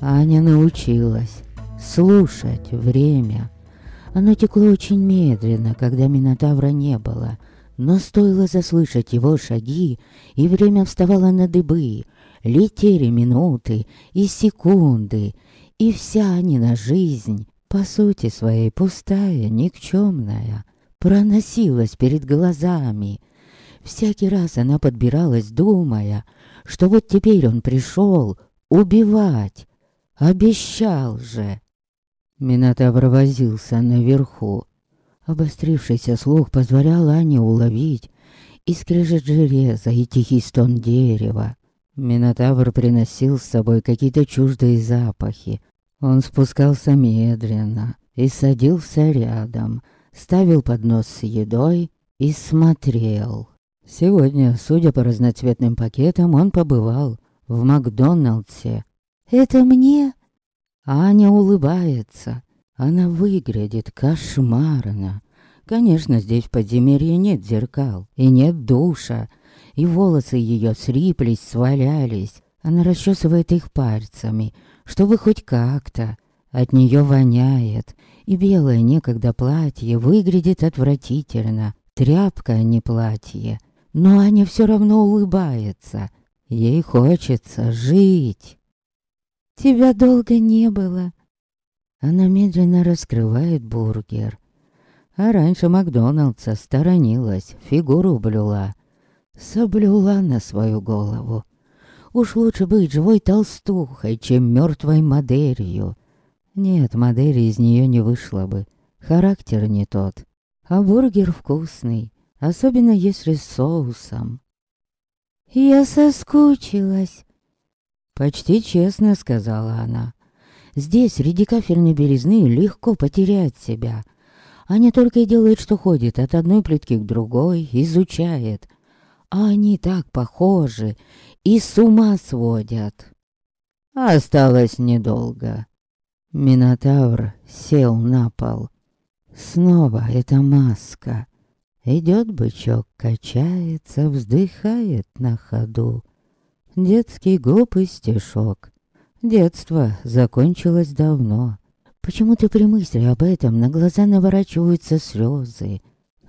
Аня научилась слушать время. Оно текло очень медленно, когда Минотавра не было. Но стоило заслышать его шаги, и время вставало на дыбы. Летели минуты и секунды, и вся Анина жизнь, по сути своей пустая, никчемная, проносилась перед глазами. Всякий раз она подбиралась, думая, что вот теперь он пришел убивать. Обещал же. Минотавр возился наверху. Обострившийся слух позволял Ане уловить и скрежет железа, и тихий стон дерева. Минотавр приносил с собой какие-то чуждые запахи. Он спускался медленно и садился рядом, ставил поднос с едой и смотрел. Сегодня, судя по разноцветным пакетам, он побывал в Макдоналдсе. «Это мне?» Аня улыбается. Она выглядит кошмарно. Конечно, здесь в подземелье нет зеркал и нет душа, и волосы ее сриплись, свалялись. Она расчесывает их пальцами, чтобы хоть как-то. От нее воняет, и белое некогда платье выглядит отвратительно. Тряпка, а не платье. Но Аня все равно улыбается. Ей хочется жить. «Тебя долго не было». Она медленно раскрывает бургер. А раньше Макдоналдса сторонилась, фигуру блюла. Соблюла на свою голову. Уж лучше быть живой толстухой, чем мертвой моделью. Нет, модели из нее не вышло бы. Характер не тот. А бургер вкусный особенно если с соусом. «Я соскучилась», — почти честно сказала она. «Здесь, среди кафельной березны, легко потерять себя. Аня только и делает, что ходит от одной плитки к другой, изучает. А они так похожи и с ума сводят». Осталось недолго. Минотавр сел на пол. Снова эта маска. Идет бычок, качается, вздыхает на ходу. Детский глупый стишок. Детство закончилось давно. Почему-то при мысли об этом на глаза наворачиваются слезы.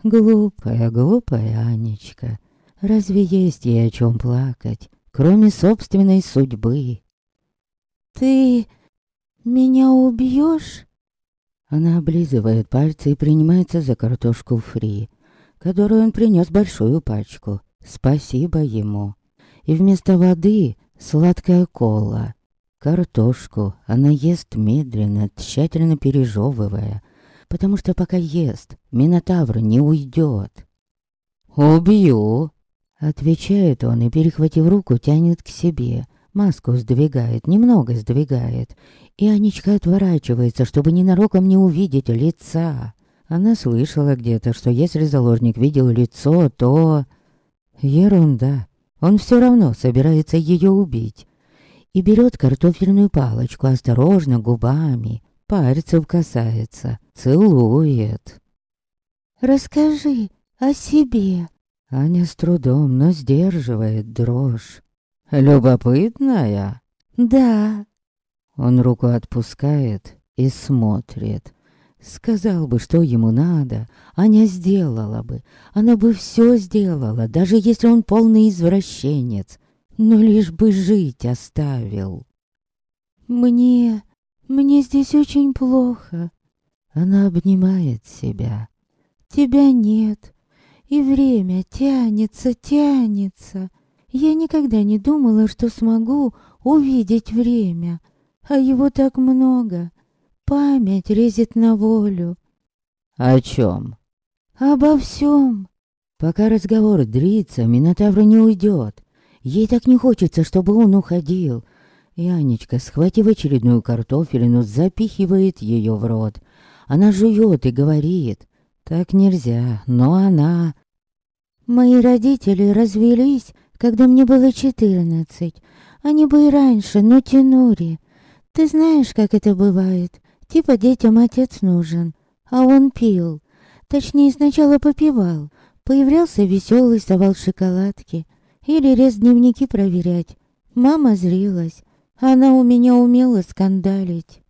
Глупая, глупая Анечка. Разве есть ей о чем плакать, кроме собственной судьбы? «Ты меня убьешь?» Она облизывает пальцы и принимается за картошку фри которую он принес большую пачку. Спасибо ему. И вместо воды сладкая кола. Картошку она ест медленно, тщательно пережевывая, потому что пока ест, Минотавр не уйдет. «Убью!» Отвечает он и, перехватив руку, тянет к себе. Маску сдвигает, немного сдвигает. И Анечка отворачивается, чтобы ненароком не увидеть лица. Она слышала где-то, что если заложник видел лицо, то... Ерунда. Он все равно собирается ее убить. И берет картофельную палочку осторожно губами, пальцев касается, целует. «Расскажи о себе». Аня с трудом, но сдерживает дрожь. «Любопытная?» «Да». Он руку отпускает и смотрит. Сказал бы, что ему надо, Аня сделала бы. Она бы все сделала, даже если он полный извращенец. Но лишь бы жить оставил. Мне... мне здесь очень плохо. Она обнимает себя. Тебя нет. И время тянется, тянется. Я никогда не думала, что смогу увидеть время. А его так много. Память резет на волю. О чем? Обо всем. Пока разговор длится, Минотавр не уйдет. Ей так не хочется, чтобы он уходил. Янечка, схватив очередную картофелину, запихивает ее в рот. Она жует и говорит. Так нельзя, но она... Мои родители развелись, когда мне было четырнадцать. Они бы и раньше, но тянули. Ты знаешь, как это бывает. Типа детям отец нужен, а он пил. Точнее, сначала попивал. Появлялся веселый, совал шоколадки. Или рез дневники проверять. Мама зрилась. Она у меня умела скандалить.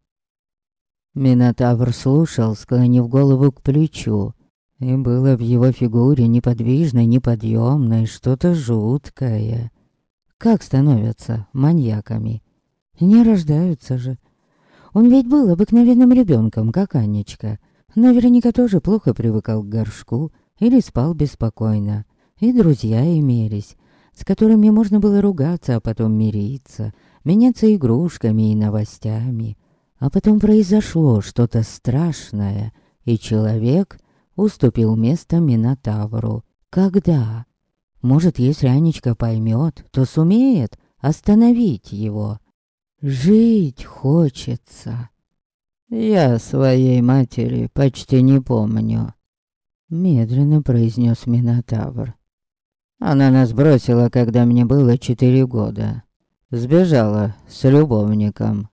Минотавр слушал, склонив голову к плечу, и было в его фигуре неподвижной, неподъемной что-то жуткое. Как становятся маньяками? Не рождаются же. Он ведь был обыкновенным ребенком, как Анечка. Наверняка тоже плохо привыкал к горшку или спал беспокойно. И друзья имелись, с которыми можно было ругаться, а потом мириться, меняться игрушками и новостями. А потом произошло что-то страшное, и человек уступил место Минотавру. Когда? Может, если Анечка поймет, то сумеет остановить его. Жить хочется. Я своей матери почти не помню. Медленно произнес Минотавр. Она нас бросила, когда мне было четыре года. Сбежала с любовником.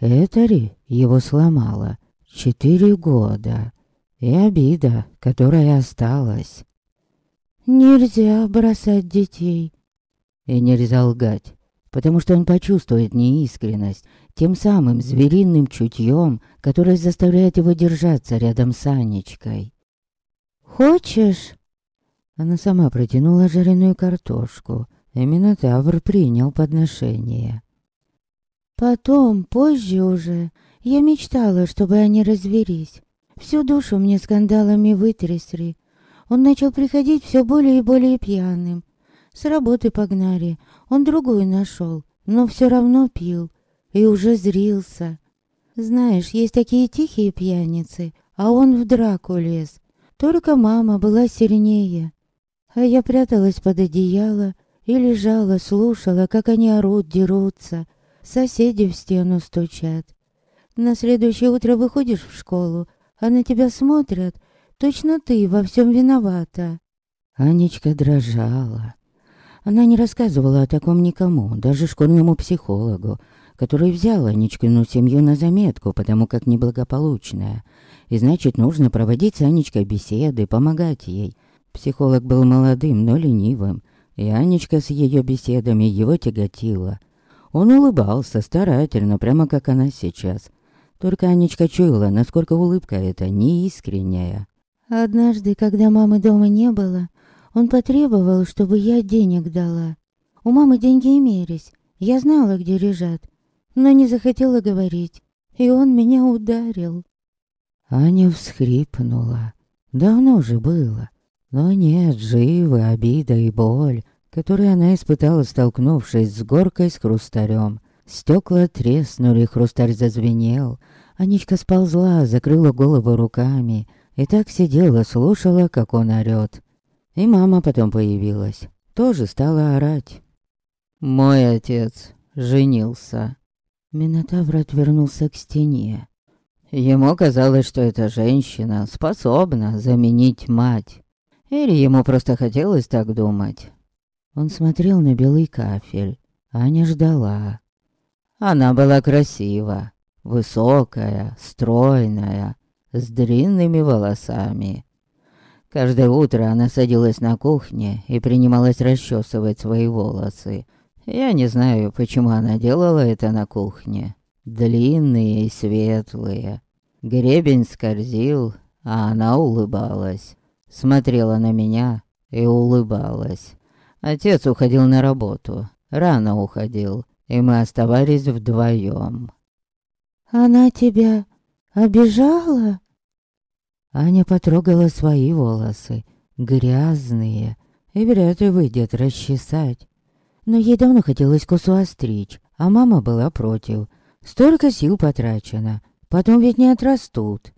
Это ли его сломало? Четыре года. И обида, которая осталась. Нельзя бросать детей. И нельзя лгать, потому что он почувствует неискренность тем самым звериным чутьем, которое заставляет его держаться рядом с Анечкой. «Хочешь?» Она сама протянула жареную картошку, и Минотавр принял подношение. Потом, позже уже, я мечтала, чтобы они развелись. Всю душу мне скандалами вытрясли. Он начал приходить все более и более пьяным. С работы погнали, он другую нашел, но все равно пил и уже зрился. Знаешь, есть такие тихие пьяницы, а он в драку лез. Только мама была сильнее. А я пряталась под одеяло и лежала, слушала, как они орут, дерутся. Соседи в стену стучат. На следующее утро выходишь в школу, а на тебя смотрят. Точно ты во всем виновата. Анечка дрожала. Она не рассказывала о таком никому, даже школьному психологу, который взял Анечкину семью на заметку, потому как неблагополучная. И значит, нужно проводить с Анечкой беседы, помогать ей. Психолог был молодым, но ленивым, и Анечка с ее беседами его тяготила. Он улыбался старательно, прямо как она сейчас. Только Анечка чуяла, насколько улыбка эта неискренняя. Однажды, когда мамы дома не было, он потребовал, чтобы я денег дала. У мамы деньги имелись, я знала, где лежат, но не захотела говорить, и он меня ударил. Аня всхрипнула. Давно же было. Но нет, живы обида и боль, которые она испытала, столкнувшись с горкой с хрустарем. Стекла треснули, хрустарь зазвенел. Анечка сползла, закрыла голову руками и так сидела, слушала, как он орёт. И мама потом появилась, тоже стала орать. «Мой отец женился». Минотавр отвернулся к стене. Ему казалось, что эта женщина способна заменить мать. Или ему просто хотелось так думать. Он смотрел на белый кафель. Аня ждала. Она была красива, высокая, стройная, с длинными волосами. Каждое утро она садилась на кухне и принималась расчесывать свои волосы. Я не знаю, почему она делала это на кухне. Длинные и светлые. Гребень скользил, а она улыбалась смотрела на меня и улыбалась. Отец уходил на работу, рано уходил, и мы оставались вдвоем. «Она тебя обижала?» Аня потрогала свои волосы, грязные, и вряд ли выйдет расчесать. Но ей давно хотелось косу остричь, а мама была против. Столько сил потрачено, потом ведь не отрастут.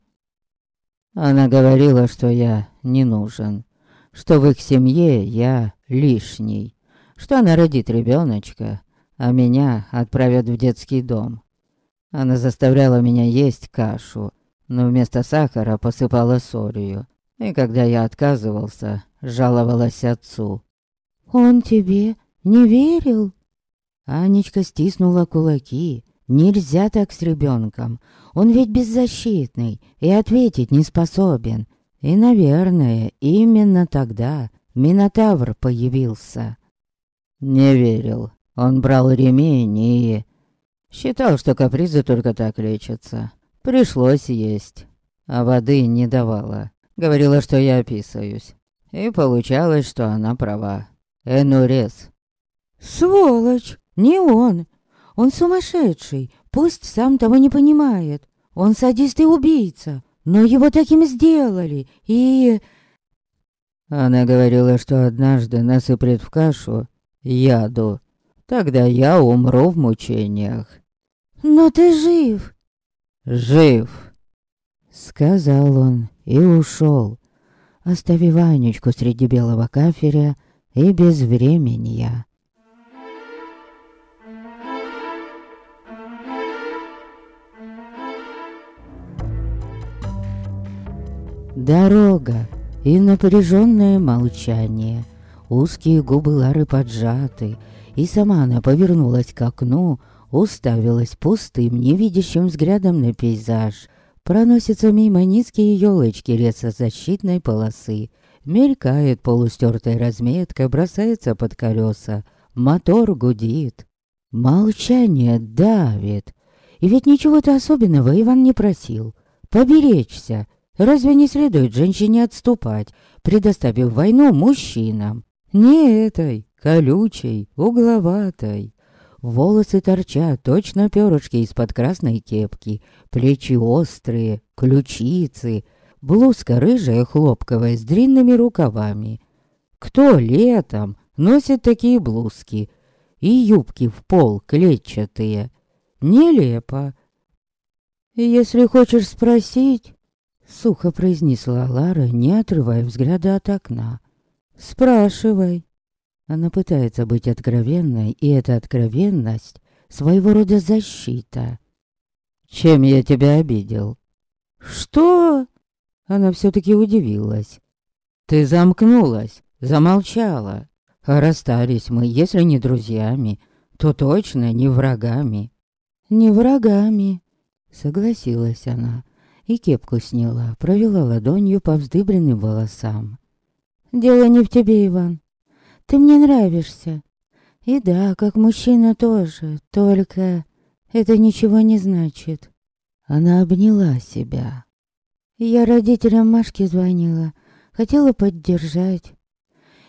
Она говорила, что я не нужен, что в их семье я лишний, что она родит ребеночка, а меня отправят в детский дом. Она заставляла меня есть кашу, но вместо сахара посыпала солью. И когда я отказывался, жаловалась отцу. «Он тебе не верил?» Анечка стиснула кулаки. «Нельзя так с ребенком. Он ведь беззащитный и ответить не способен. И, наверное, именно тогда Минотавр появился. Не верил. Он брал ремень и... Считал, что капризы только так лечатся. Пришлось есть. А воды не давала. Говорила, что я описываюсь. И получалось, что она права. Энурез. Сволочь! Не он! Он сумасшедший, пусть сам того не понимает. Он садист и убийца, но его таким сделали, и... Она говорила, что однажды насыплет в кашу яду. Тогда я умру в мучениях. Но ты жив. Жив. Сказал он и ушел, оставив Анечку среди белого кафеля и без времени. Дорога и напряженное молчание. Узкие губы Лары поджаты, и сама она повернулась к окну, уставилась пустым, невидящим взглядом на пейзаж. Проносятся мимо низкие елочки лесозащитной полосы. Мелькает полустертая разметка, бросается под колеса. Мотор гудит. Молчание давит. И ведь ничего-то особенного Иван не просил. Поберечься, Разве не следует женщине отступать, предоставив войну мужчинам? Не этой, колючей, угловатой. Волосы торчат, точно перышки из-под красной кепки, плечи острые, ключицы, блузка рыжая хлопковая с длинными рукавами. Кто летом носит такие блузки? И юбки в пол клетчатые. Нелепо. Если хочешь спросить, Сухо произнесла Лара, не отрывая взгляда от окна. «Спрашивай». Она пытается быть откровенной, и эта откровенность — своего рода защита. «Чем я тебя обидел?» «Что?» Она все-таки удивилась. «Ты замкнулась, замолчала. А расстались мы, если не друзьями, то точно не врагами». «Не врагами», — согласилась она и кепку сняла, провела ладонью по вздыбленным волосам. «Дело не в тебе, Иван. Ты мне нравишься. И да, как мужчина тоже, только это ничего не значит». Она обняла себя. Я родителям Машки звонила, хотела поддержать.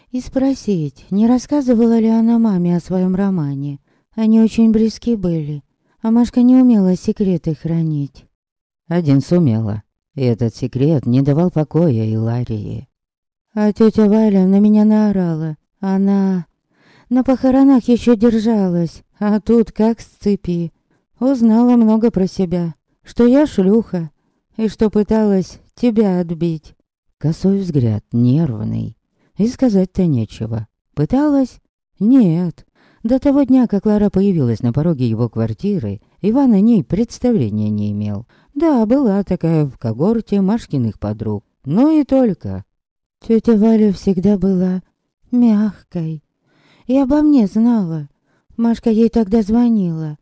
И спросить, не рассказывала ли она маме о своем романе. Они очень близки были, а Машка не умела секреты хранить. Один сумела, и этот секрет не давал покоя Иларии. А тетя Валя на меня наорала. Она на похоронах еще держалась, а тут как с цепи. Узнала много про себя, что я шлюха, и что пыталась тебя отбить. Косой взгляд, нервный. И сказать-то нечего. Пыталась? Нет. До того дня, как Лара появилась на пороге его квартиры, Иван о ней представления не имел. Да, была такая в когорте Машкиных подруг. Но и только. Тетя Валя всегда была мягкой. И обо мне знала. Машка ей тогда звонила.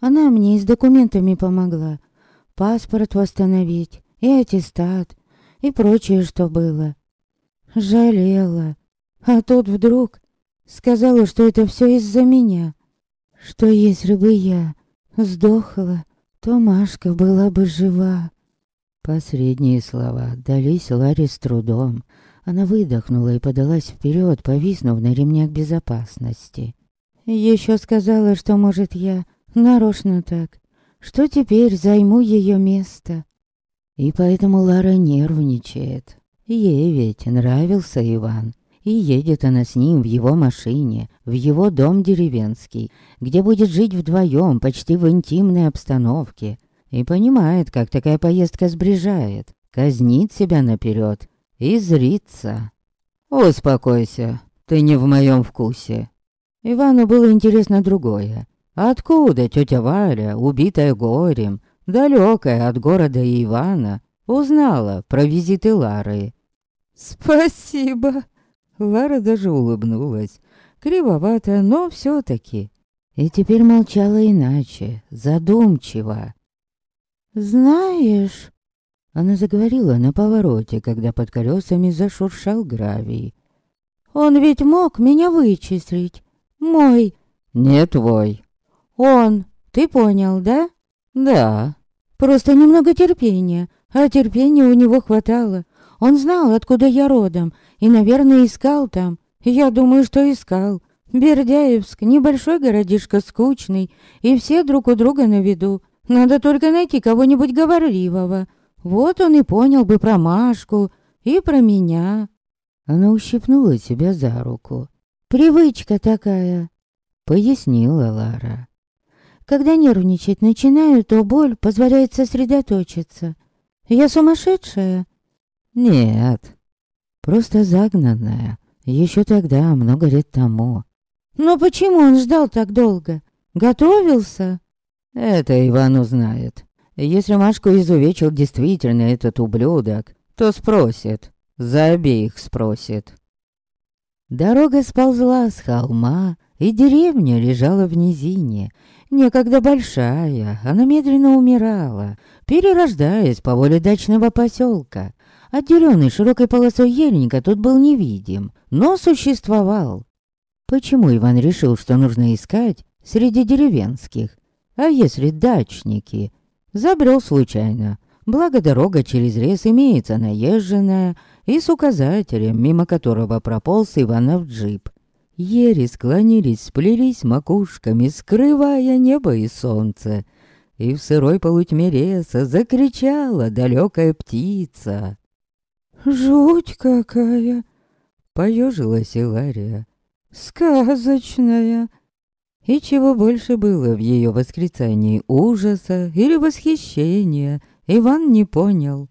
Она мне и с документами помогла. Паспорт восстановить, и аттестат, и прочее, что было. Жалела. А тут вдруг сказала, что это все из-за меня. Что если бы я сдохла, то Машка была бы жива. Последние слова дались Ларе с трудом. Она выдохнула и подалась вперед, повиснув на ремнях безопасности. Еще сказала, что, может, я нарочно так, что теперь займу ее место. И поэтому Лара нервничает. Ей ведь нравился Иван. И едет она с ним в его машине, в его дом деревенский, где будет жить вдвоем, почти в интимной обстановке. И понимает, как такая поездка сближает, казнит себя наперед и зрится. «Успокойся, ты не в моем вкусе». Ивану было интересно другое. Откуда тетя Валя, убитая горем, далекая от города Ивана, узнала про визиты Лары? «Спасибо!» Лара даже улыбнулась. Кривовато, но все таки И теперь молчала иначе, задумчиво. «Знаешь...» Она заговорила на повороте, когда под колесами зашуршал гравий. «Он ведь мог меня вычислить. Мой...» «Не твой». «Он. Ты понял, да? Да. Просто немного терпения, а терпения у него хватало. Он знал, откуда я родом, и, наверное, искал там. Я думаю, что искал. Бердяевск, небольшой городишко скучный, и все друг у друга на виду. Надо только найти кого-нибудь говорливого. Вот он и понял бы про Машку и про меня. Она ущипнула себя за руку. «Привычка такая», — пояснила Лара. «Когда нервничать начинаю, то боль позволяет сосредоточиться. Я сумасшедшая?» «Нет, просто загнанная. Еще тогда, много лет тому. Но почему он ждал так долго? Готовился? Это Иван узнает. Если Машку изувечил действительно этот ублюдок, то спросит. За обеих спросит. Дорога сползла с холма, и деревня лежала в низине. Некогда большая, она медленно умирала, перерождаясь по воле дачного поселка. Отделенный широкой полосой ельника тут был невидим, но существовал. Почему Иван решил, что нужно искать среди деревенских? А если дачники? Забрел случайно. Благо дорога через лес имеется наезженная и с указателем, мимо которого прополз Иванов джип. Ери склонились, сплелись макушками, скрывая небо и солнце. И в сырой полутьме леса закричала далекая птица. «Жуть какая!» — поежилась Илария. Сказочная. И чего больше было в ее восклицании ужаса или восхищения, Иван не понял.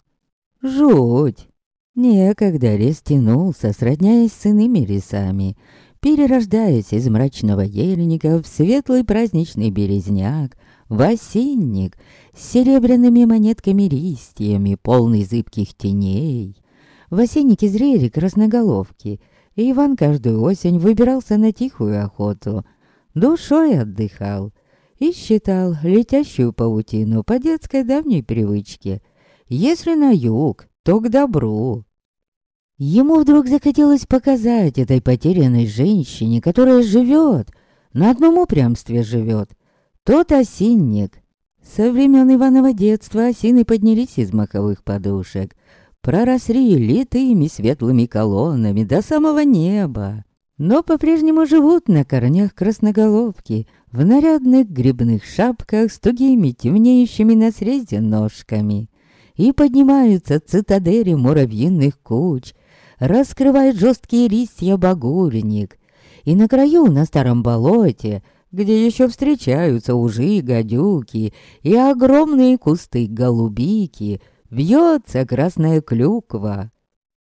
Жуть! Некогда лес тянулся, сродняясь с иными лесами, перерождаясь из мрачного ельника в светлый праздничный березняк, в осенник с серебряными монетками листьями, полный зыбких теней. В осеннике зрели красноголовки — и Иван каждую осень выбирался на тихую охоту. Душой отдыхал и считал летящую паутину по детской давней привычке. Если на юг, то к добру. Ему вдруг захотелось показать этой потерянной женщине, которая живет, на одном упрямстве живет. Тот осинник. Со времен Иванова детства осины поднялись из маховых подушек — проросли литыми светлыми колоннами до самого неба, но по-прежнему живут на корнях красноголовки, в нарядных грибных шапках с тугими темнеющими на срезе ножками, и поднимаются цитадели муравьиных куч, раскрывает жесткие листья багурник, и на краю на старом болоте где еще встречаются ужи, гадюки и огромные кусты голубики — Вьется красная клюква.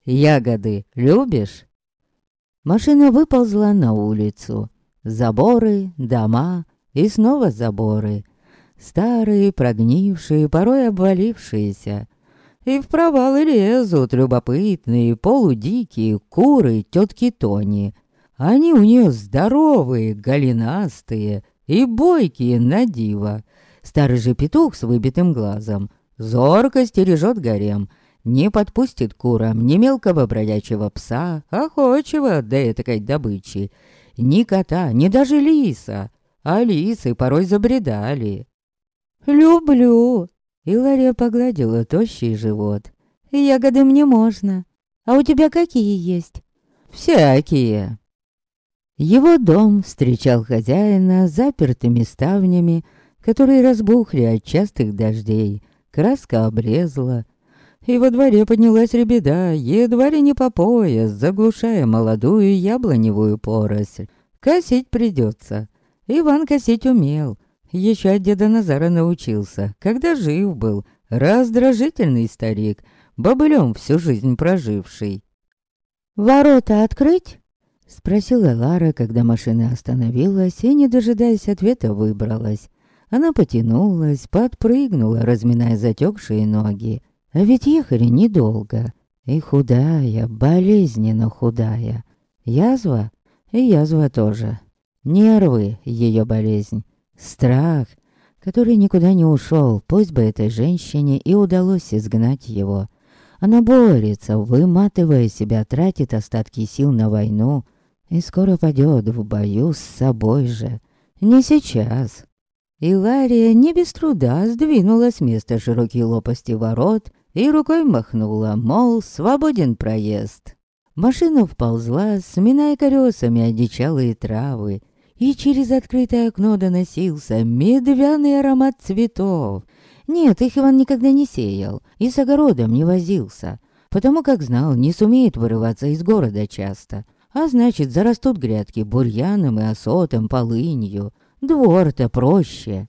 Ягоды любишь? Машина выползла на улицу. Заборы, дома и снова заборы. Старые, прогнившие, порой обвалившиеся. И в провалы лезут любопытные, полудикие куры тетки Тони. Они у нее здоровые, голенастые и бойкие на диво. Старый же петух с выбитым глазом Зорко стережет гарем, не подпустит курам ни мелкого бродячего пса, охочего до этакой добычи, ни кота, ни даже лиса, а лисы порой забредали. «Люблю!» — Илария погладила тощий живот. «Ягоды мне можно. А у тебя какие есть?» «Всякие!» Его дом встречал хозяина запертыми ставнями, которые разбухли от частых дождей, краска обрезала, и во дворе поднялась ребеда, едва ли не по пояс, заглушая молодую яблоневую поросль. Косить придется. Иван косить умел. Еще от деда Назара научился, когда жив был. Раздражительный старик, бобылем всю жизнь проживший. «Ворота открыть?» Спросила Лара, когда машина остановилась и, не дожидаясь ответа, выбралась. Она потянулась, подпрыгнула, разминая затекшие ноги. А ведь ехали недолго. И худая, болезненно худая. Язва? И язва тоже. Нервы — ее болезнь. Страх, который никуда не ушел, пусть бы этой женщине и удалось изгнать его. Она борется, выматывая себя, тратит остатки сил на войну и скоро падет в бою с собой же. Не сейчас, И Лария не без труда сдвинула с места широкие лопасти ворот и рукой махнула, мол, свободен проезд. Машина вползла, сминая колесами одичалые травы, и через открытое окно доносился медвяный аромат цветов. Нет, их Иван никогда не сеял и с огородом не возился, потому как знал, не сумеет вырываться из города часто, а значит, зарастут грядки бурьяном и осотом, полынью. Двор-то проще.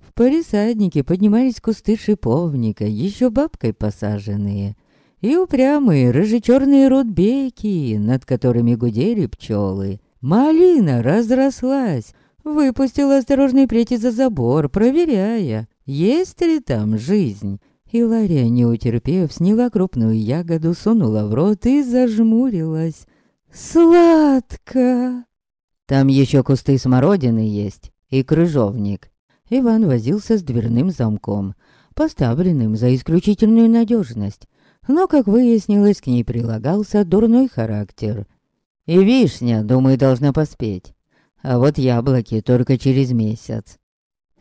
В палисаднике поднимались кусты шиповника, еще бабкой посаженные — и упрямые рыжечерные рудбеки, над которыми гудели пчелы. Малина разрослась, выпустила осторожный плети за забор, проверяя, есть ли там жизнь. И Лария, не утерпев, сняла крупную ягоду, сунула в рот и зажмурилась. «Сладко!» «Там еще кусты смородины есть и крыжовник». Иван возился с дверным замком, поставленным за исключительную надежность но, как выяснилось, к ней прилагался дурной характер. И вишня, думаю, должна поспеть. А вот яблоки только через месяц.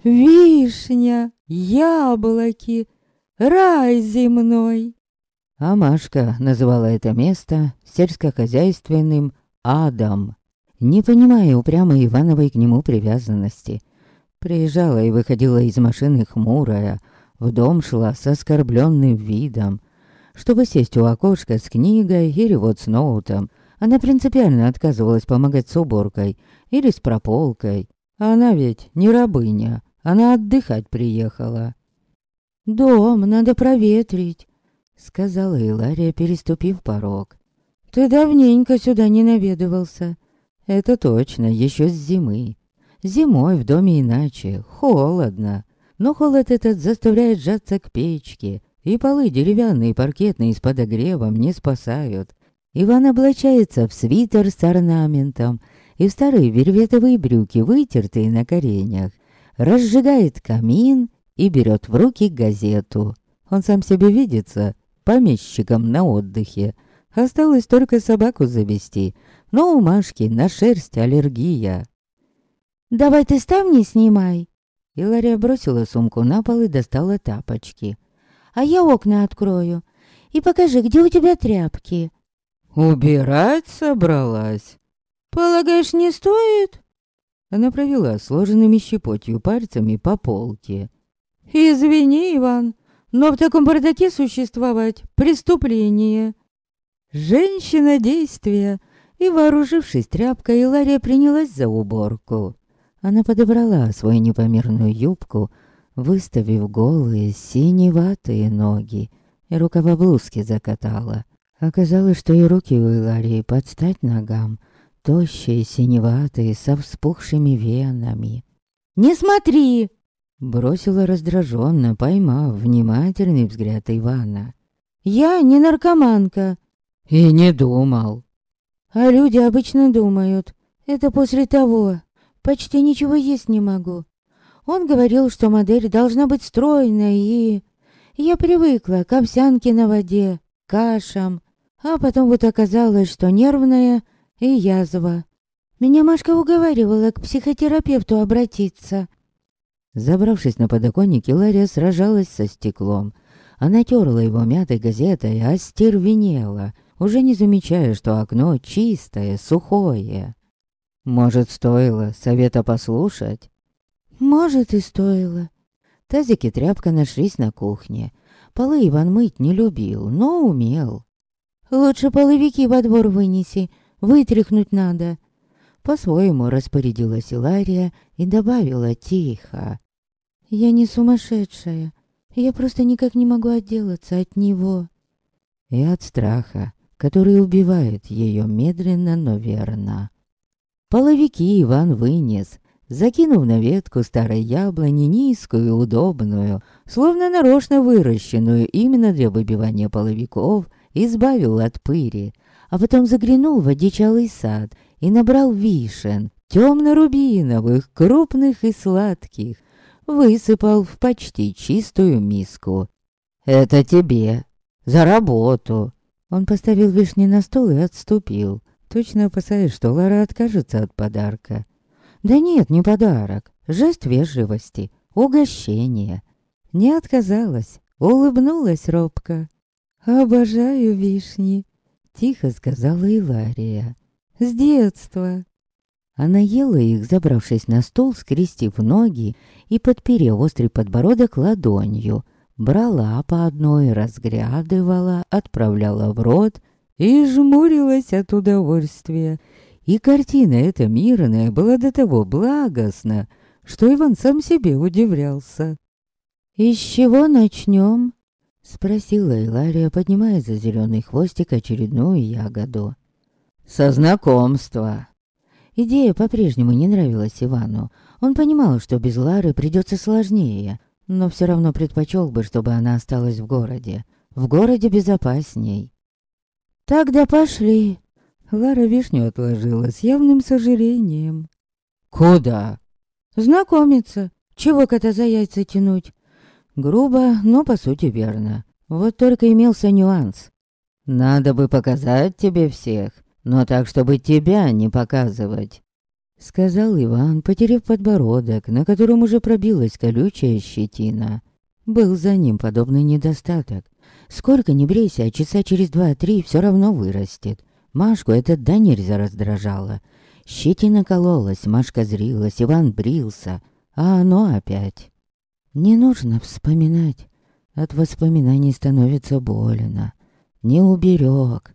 «Вишня, яблоки, рай земной!» А Машка называла это место сельскохозяйственным адом, не понимая упрямой Ивановой к нему привязанности. Приезжала и выходила из машины хмурая, в дом шла с оскорбленным видом, чтобы сесть у окошка с книгой или вот с ноутом. Она принципиально отказывалась помогать с уборкой или с прополкой. Она ведь не рабыня, она отдыхать приехала. «Дом надо проветрить», — сказала Илария, переступив порог. «Ты давненько сюда не наведывался». «Это точно, еще с зимы. Зимой в доме иначе, холодно. Но холод этот заставляет сжаться к печке, и полы деревянные, паркетные с подогревом не спасают. Иван облачается в свитер с орнаментом и в старые верветовые брюки, вытертые на коренях. Разжигает камин и берет в руки газету. Он сам себе видится помещиком на отдыхе. Осталось только собаку завести, но у Машки на шерсть аллергия. «Давай ты ставни снимай!» Илария бросила сумку на пол и достала тапочки а я окна открою. И покажи, где у тебя тряпки». «Убирать собралась? Полагаешь, не стоит?» Она провела сложенными щепотью пальцами по полке. «Извини, Иван, но в таком бардаке существовать преступление». Женщина действия, и, вооружившись тряпкой, Илария принялась за уборку. Она подобрала свою непомерную юбку, выставив голые синеватые ноги, и рукава блузки закатала. Оказалось, что и руки у Иларии под стать ногам, тощие, синеватые, со вспухшими венами. «Не смотри!» Бросила раздраженно, поймав внимательный взгляд Ивана. «Я не наркоманка!» «И не думал!» «А люди обычно думают. Это после того. Почти ничего есть не могу. Он говорил, что модель должна быть стройной и... Я привыкла к овсянке на воде, кашам, а потом вот оказалось, что нервная и язва. Меня Машка уговаривала к психотерапевту обратиться. Забравшись на подоконник, Лария сражалась со стеклом. Она терла его мятой газетой, а стервенела, уже не замечая, что окно чистое, сухое. Может, стоило совета послушать? Может, и стоило. Тазик и тряпка нашлись на кухне. Полы Иван мыть не любил, но умел. «Лучше половики во двор вынеси, вытряхнуть надо». По-своему распорядилась Илария и добавила тихо. «Я не сумасшедшая. Я просто никак не могу отделаться от него». И от страха, который убивает ее медленно, но верно. Половики Иван вынес, закинув на ветку старой яблони низкую, удобную, словно нарочно выращенную именно для выбивания половиков, избавил от пыри, а потом заглянул в одичалый сад и набрал вишен, темно-рубиновых, крупных и сладких, высыпал в почти чистую миску. «Это тебе, за работу!» Он поставил вишни на стол и отступил, точно опасаясь, что Лара откажется от подарка. Да нет, не подарок. жест вежливости, угощение. Не отказалась, улыбнулась робко. «Обожаю вишни», — тихо сказала Илария. «С детства». Она ела их, забравшись на стол, скрестив ноги и подперев острый подбородок ладонью. Брала по одной, разглядывала, отправляла в рот и жмурилась от удовольствия. И картина эта мирная была до того благостна, что Иван сам себе удивлялся. «И с чего начнем?» — спросила Илария, поднимая за зеленый хвостик очередную ягоду. «Со знакомства!» Идея по-прежнему не нравилась Ивану. Он понимал, что без Лары придется сложнее, но все равно предпочел бы, чтобы она осталась в городе. В городе безопасней. «Тогда пошли!» Лара вишню отложила с явным сожалением. «Куда?» «Знакомиться. Чего кота за яйца тянуть?» Грубо, но по сути верно. Вот только имелся нюанс. «Надо бы показать тебе всех, но так, чтобы тебя не показывать», — сказал Иван, потеряв подбородок, на котором уже пробилась колючая щетина. Был за ним подобный недостаток. Сколько ни брейся, а часа через два-три все равно вырастет. Машку это да нельзя раздражало. Щетина кололась, Машка зрилась, Иван брился, а оно опять. Не нужно вспоминать. От воспоминаний становится больно. Не уберег.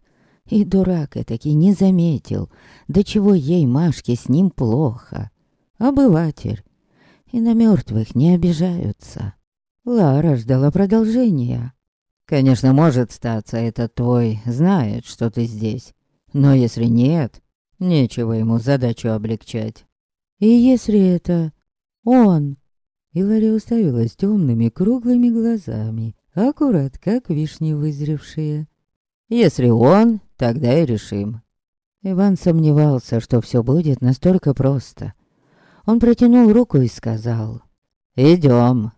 И дурак этакий не заметил, до чего ей, Машке, с ним плохо. Обыватель. И на мертвых не обижаются. Лара ждала продолжения. Конечно, может статься, этот твой знает, что ты здесь. Но если нет, нечего ему задачу облегчать. И если это он... Илария уставилась темными круглыми глазами, аккурат как вишни вызревшие. Если он, тогда и решим. Иван сомневался, что все будет настолько просто. Он протянул руку и сказал «Идем».